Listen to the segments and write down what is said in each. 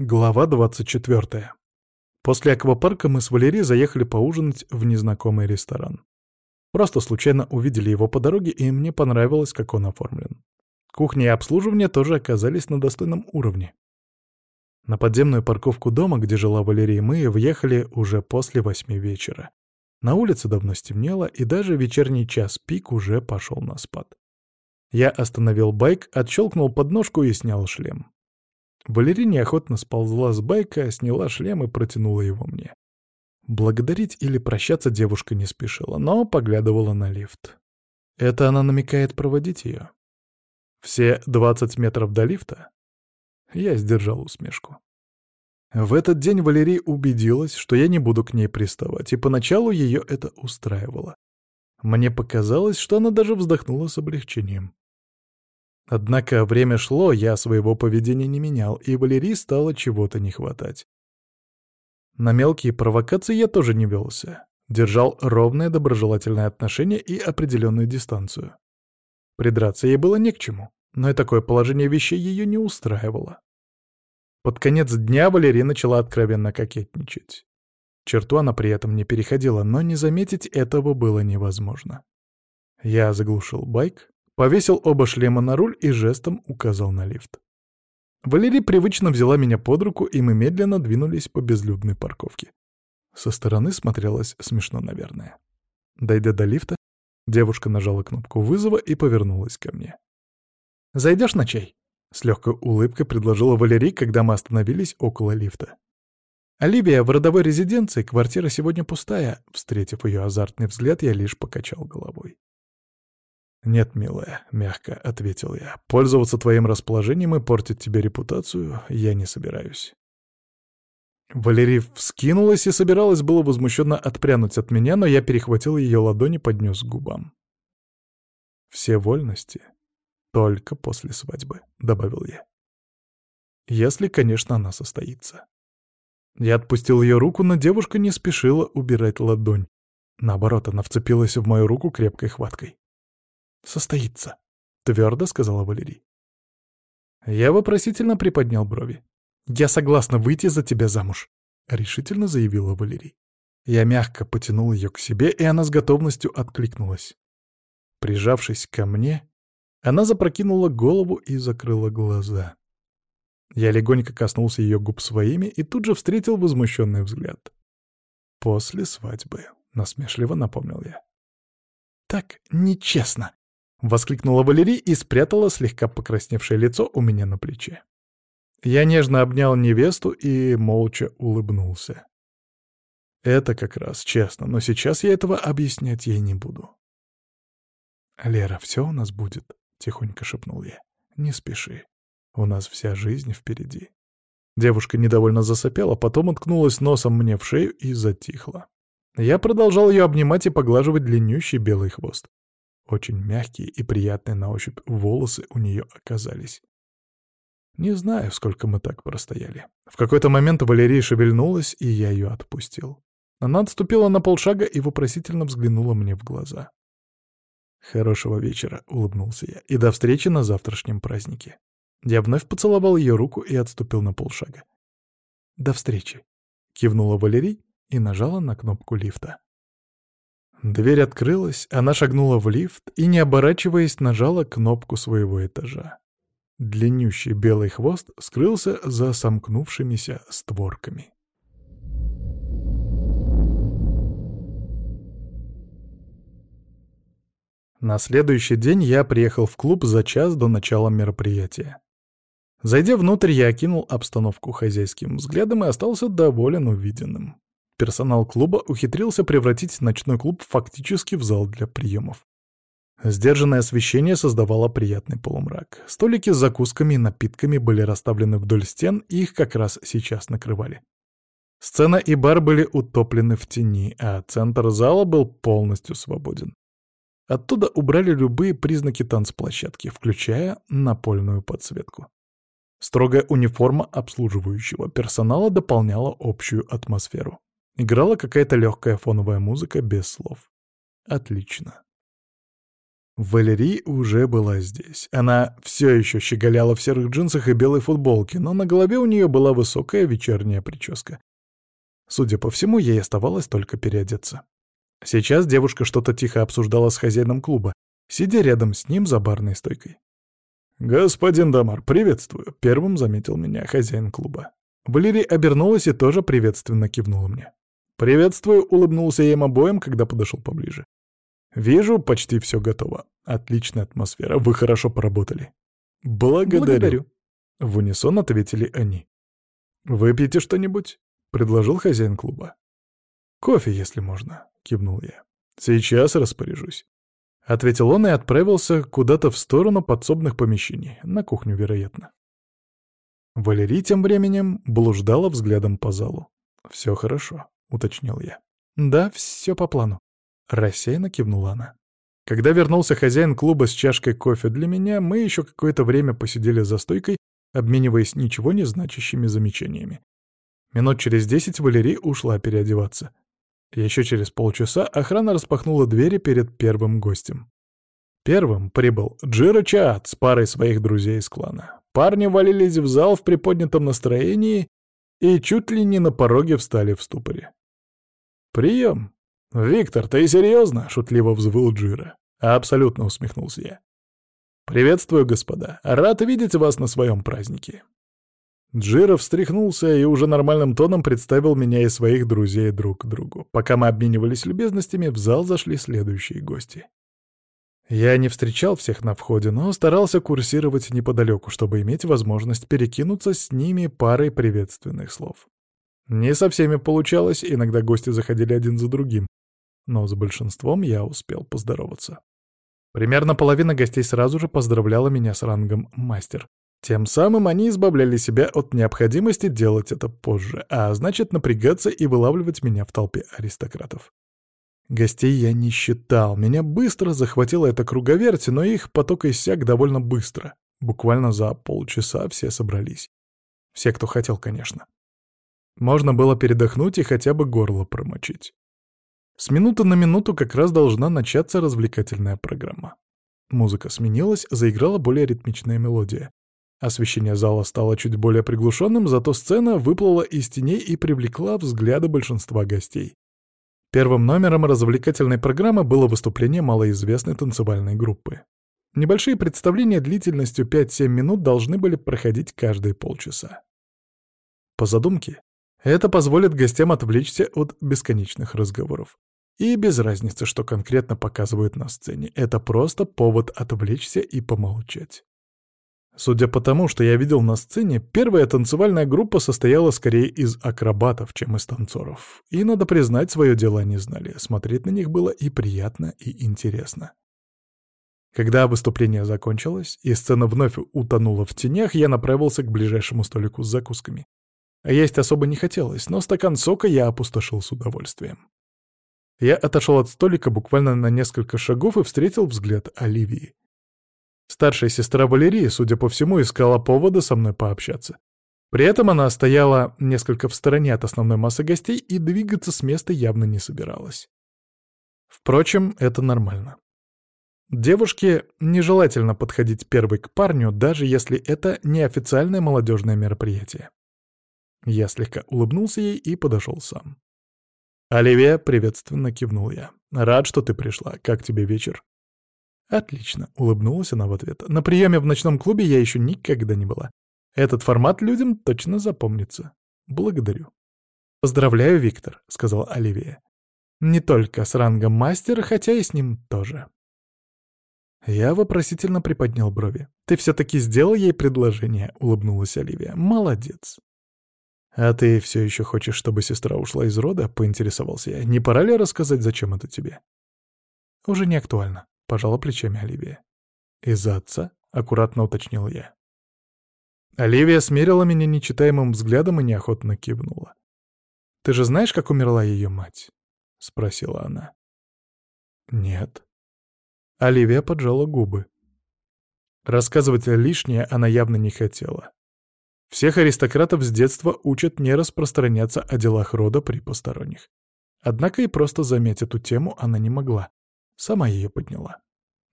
Глава 24. После аквапарка мы с Валерией заехали поужинать в незнакомый ресторан. Просто случайно увидели его по дороге, и мне понравилось, как он оформлен. Кухня и обслуживание тоже оказались на достойном уровне. На подземную парковку дома, где жила Валерия, мы въехали уже после восьми вечера. На улице давно стемнело, и даже вечерний час пик уже пошел на спад. Я остановил байк, отщелкнул подножку и снял шлем. Валерия неохотно сползла с байка, сняла шлем и протянула его мне. Благодарить или прощаться девушка не спешила, но поглядывала на лифт. Это она намекает проводить ее? Все двадцать метров до лифта? Я сдержал усмешку. В этот день Валерий убедилась, что я не буду к ней приставать, и поначалу ее это устраивало. Мне показалось, что она даже вздохнула с облегчением. Однако время шло, я своего поведения не менял, и Валерии стало чего-то не хватать. На мелкие провокации я тоже не велся. Держал ровное доброжелательное отношение и определенную дистанцию. Придраться ей было не к чему, но и такое положение вещей ее не устраивало. Под конец дня Валерия начала откровенно кокетничать. Черту она при этом не переходила, но не заметить этого было невозможно. Я заглушил байк, Повесил оба шлема на руль и жестом указал на лифт. Валерий привычно взяла меня под руку, и мы медленно двинулись по безлюдной парковке. Со стороны смотрелось смешно, наверное. Дойдя до лифта, девушка нажала кнопку вызова и повернулась ко мне. «Зайдешь на чай?» — с легкой улыбкой предложила Валерий, когда мы остановились около лифта. «Оливия в родовой резиденции, квартира сегодня пустая». Встретив ее азартный взгляд, я лишь покачал головой. «Нет, милая», — мягко ответил я. «Пользоваться твоим расположением и портить тебе репутацию я не собираюсь». Валерий вскинулась и собиралась было возмущенно отпрянуть от меня, но я перехватил ее ладони и поднес к губам. «Все вольности только после свадьбы», — добавил я. «Если, конечно, она состоится». Я отпустил ее руку, но девушка не спешила убирать ладонь. Наоборот, она вцепилась в мою руку крепкой хваткой состоится», — твердо сказала Валерий. Я вопросительно приподнял брови. «Я согласна выйти за тебя замуж», — решительно заявила Валерий. Я мягко потянул ее к себе, и она с готовностью откликнулась. Прижавшись ко мне, она запрокинула голову и закрыла глаза. Я легонько коснулся ее губ своими и тут же встретил возмущенный взгляд. «После свадьбы», — насмешливо напомнил я. «Так нечестно», — воскликнула Валерий и спрятала слегка покрасневшее лицо у меня на плече. Я нежно обнял невесту и молча улыбнулся. Это как раз честно, но сейчас я этого объяснять ей не буду. «Лера, все у нас будет», — тихонько шепнул я. «Не спеши. У нас вся жизнь впереди». Девушка недовольно засопела, потом уткнулась носом мне в шею и затихла. Я продолжал ее обнимать и поглаживать длиннющий белый хвост. Очень мягкие и приятные на ощупь волосы у нее оказались. Не знаю, сколько мы так простояли. В какой-то момент Валерия шевельнулась, и я ее отпустил. Она отступила на полшага и вопросительно взглянула мне в глаза. «Хорошего вечера», — улыбнулся я, — «и до встречи на завтрашнем празднике». Я вновь поцеловал ее руку и отступил на полшага. «До встречи», — кивнула Валерий и нажала на кнопку лифта. Дверь открылась, она шагнула в лифт и, не оборачиваясь, нажала кнопку своего этажа. Длиннющий белый хвост скрылся за сомкнувшимися створками. На следующий день я приехал в клуб за час до начала мероприятия. Зайдя внутрь, я окинул обстановку хозяйским взглядом и остался доволен увиденным. Персонал клуба ухитрился превратить ночной клуб фактически в зал для приемов. Сдержанное освещение создавало приятный полумрак. Столики с закусками и напитками были расставлены вдоль стен, и их как раз сейчас накрывали. Сцена и бар были утоплены в тени, а центр зала был полностью свободен. Оттуда убрали любые признаки танцплощадки, включая напольную подсветку. Строгая униформа обслуживающего персонала дополняла общую атмосферу. Играла какая-то легкая фоновая музыка без слов. Отлично. Валерий уже была здесь. Она все еще щеголяла в серых джинсах и белой футболке, но на голове у нее была высокая вечерняя прическа. Судя по всему, ей оставалось только переодеться. Сейчас девушка что-то тихо обсуждала с хозяином клуба, сидя рядом с ним за барной стойкой. «Господин Дамар, приветствую!» — первым заметил меня хозяин клуба. Валерий обернулась и тоже приветственно кивнула мне. «Приветствую!» — улыбнулся я им обоим, когда подошел поближе. «Вижу, почти все готово. Отличная атмосфера, вы хорошо поработали». «Благодарю». Благодарю. В унисон ответили они. «Выпьете что-нибудь?» — предложил хозяин клуба. «Кофе, если можно», — кивнул я. «Сейчас распоряжусь». — ответил он и отправился куда-то в сторону подсобных помещений, на кухню, вероятно. Валерий тем временем блуждала взглядом по залу. «Все хорошо», — уточнил я. «Да, все по плану», — рассеянно кивнула она. Когда вернулся хозяин клуба с чашкой кофе для меня, мы еще какое-то время посидели за стойкой, обмениваясь ничего не значащими замечаниями. Минут через десять Валерий ушла переодеваться. Еще через полчаса охрана распахнула двери перед первым гостем. Первым прибыл Джиро Чаат с парой своих друзей из клана. Парни валились в зал в приподнятом настроении и чуть ли не на пороге встали в ступоре. «Прием! Виктор, ты серьезно?» — шутливо взвыл Джиро. Абсолютно усмехнулся я. «Приветствую, господа. Рад видеть вас на своем празднике. Джиров встряхнулся и уже нормальным тоном представил меня и своих друзей друг другу. Пока мы обменивались любезностями, в зал зашли следующие гости. Я не встречал всех на входе, но старался курсировать неподалеку, чтобы иметь возможность перекинуться с ними парой приветственных слов. Не со всеми получалось, иногда гости заходили один за другим, но с большинством я успел поздороваться. Примерно половина гостей сразу же поздравляла меня с рангом «мастер», тем самым они избавляли себя от необходимости делать это позже, а значит напрягаться и вылавливать меня в толпе аристократов. Гостей я не считал, меня быстро захватила эта круговерть, но их поток иссяк довольно быстро. Буквально за полчаса все собрались. Все, кто хотел, конечно. Можно было передохнуть и хотя бы горло промочить. С минуты на минуту как раз должна начаться развлекательная программа. Музыка сменилась, заиграла более ритмичная мелодия. Освещение зала стало чуть более приглушенным, зато сцена выплыла из теней и привлекла взгляды большинства гостей. Первым номером развлекательной программы было выступление малоизвестной танцевальной группы. Небольшие представления длительностью 5-7 минут должны были проходить каждые полчаса. По задумке, это позволит гостям отвлечься от бесконечных разговоров. И без разницы, что конкретно показывают на сцене, это просто повод отвлечься и помолчать. Судя по тому, что я видел на сцене, первая танцевальная группа состояла скорее из акробатов, чем из танцоров. И, надо признать, свое дело они знали. Смотреть на них было и приятно, и интересно. Когда выступление закончилось, и сцена вновь утонула в тенях, я направился к ближайшему столику с закусками. А есть особо не хотелось, но стакан сока я опустошил с удовольствием. Я отошел от столика буквально на несколько шагов и встретил взгляд Оливии. Старшая сестра Валерии, судя по всему, искала повода со мной пообщаться. При этом она стояла несколько в стороне от основной массы гостей и двигаться с места явно не собиралась. Впрочем, это нормально. Девушке нежелательно подходить первой к парню, даже если это неофициальное молодежное мероприятие. Я слегка улыбнулся ей и подошел сам. «Оливия», — приветственно кивнул я. «Рад, что ты пришла. Как тебе вечер?» «Отлично», — улыбнулась она в ответ. «На приеме в ночном клубе я еще никогда не была. Этот формат людям точно запомнится. Благодарю». «Поздравляю, Виктор», — сказала Оливия. «Не только с рангом мастера, хотя и с ним тоже». Я вопросительно приподнял брови. «Ты все-таки сделал ей предложение», — улыбнулась Оливия. «Молодец». «А ты все еще хочешь, чтобы сестра ушла из рода?» — поинтересовался я. «Не пора ли рассказать, зачем это тебе?» «Уже не актуально», — пожала плечами Оливия. «Из-за отца?» — аккуратно уточнил я. Оливия смерила меня нечитаемым взглядом и неохотно кивнула. «Ты же знаешь, как умерла ее мать?» — спросила она. «Нет». Оливия поджала губы. Рассказывать лишнее она явно не хотела. Всех аристократов с детства учат не распространяться о делах рода при посторонних. Однако и просто заметить эту тему она не могла. Сама ее подняла.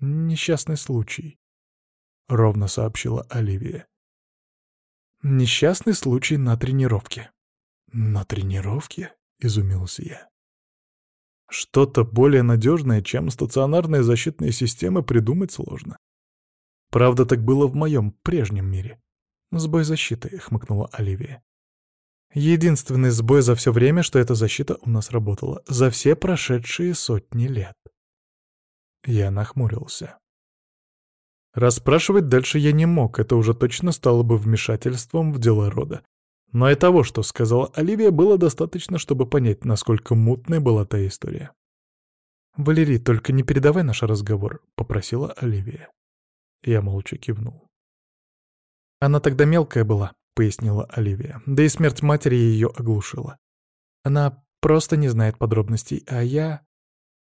«Несчастный случай», — ровно сообщила Оливия. «Несчастный случай на тренировке». «На тренировке?» — изумился я. Что-то более надежное, чем стационарные защитные системы, придумать сложно. Правда, так было в моем прежнем мире. «Сбой защиты», — хмыкнула Оливия. «Единственный сбой за все время, что эта защита у нас работала. За все прошедшие сотни лет». Я нахмурился. Расспрашивать дальше я не мог, это уже точно стало бы вмешательством в дела рода. Но и того, что сказала Оливия, было достаточно, чтобы понять, насколько мутной была та история. «Валерий, только не передавай наш разговор», — попросила Оливия. Я молча кивнул. «Она тогда мелкая была», — пояснила Оливия, «да и смерть матери ее оглушила. Она просто не знает подробностей, а я...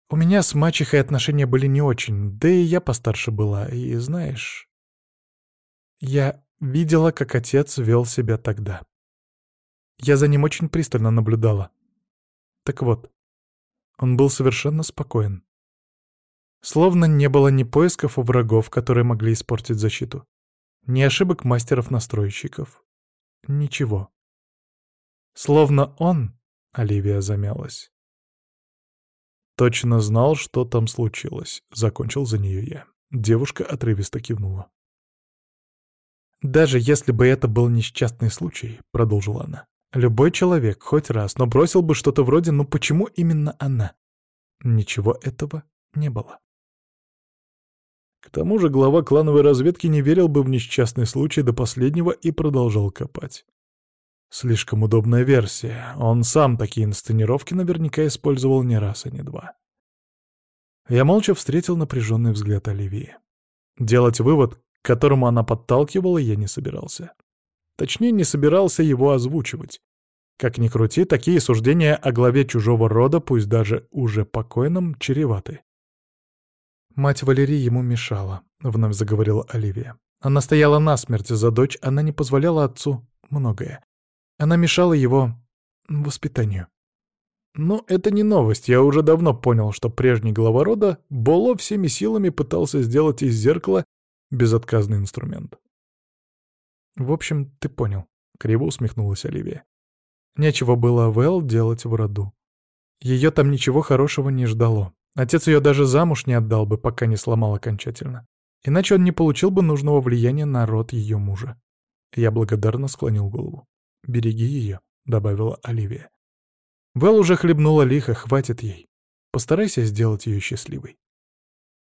У меня с мачехой отношения были не очень, да и я постарше была, и знаешь... Я видела, как отец вел себя тогда. Я за ним очень пристально наблюдала. Так вот, он был совершенно спокоен. Словно не было ни поисков у врагов, которые могли испортить защиту, ни ошибок мастеров-настройщиков. Ничего. Словно он, Оливия замялась. Точно знал, что там случилось. Закончил за нее я. Девушка отрывисто кивнула. «Даже если бы это был несчастный случай», — продолжила она, Любой человек хоть раз, но бросил бы что-то вроде «ну почему именно она?» Ничего этого не было. К тому же глава клановой разведки не верил бы в несчастный случай до последнего и продолжал копать. Слишком удобная версия. Он сам такие инсценировки наверняка использовал не раз и не два. Я молча встретил напряженный взгляд Оливии. Делать вывод, к которому она подталкивала, я не собирался. Точнее, не собирался его озвучивать. Как ни крути, такие суждения о главе чужого рода, пусть даже уже покойном, чреваты. «Мать Валерии ему мешала», — вновь заговорила Оливия. «Она стояла насмерть за дочь, она не позволяла отцу многое. Она мешала его воспитанию». Ну, это не новость, я уже давно понял, что прежний глава рода Боло всеми силами пытался сделать из зеркала безотказный инструмент. «В общем, ты понял», — криво усмехнулась Оливия. Нечего было Вэл делать в роду. Ее там ничего хорошего не ждало. Отец ее даже замуж не отдал бы, пока не сломал окончательно. Иначе он не получил бы нужного влияния на род ее мужа. Я благодарно склонил голову. «Береги ее», — добавила Оливия. Вэл уже хлебнула лихо, хватит ей. Постарайся сделать ее счастливой.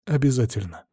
Обязательно.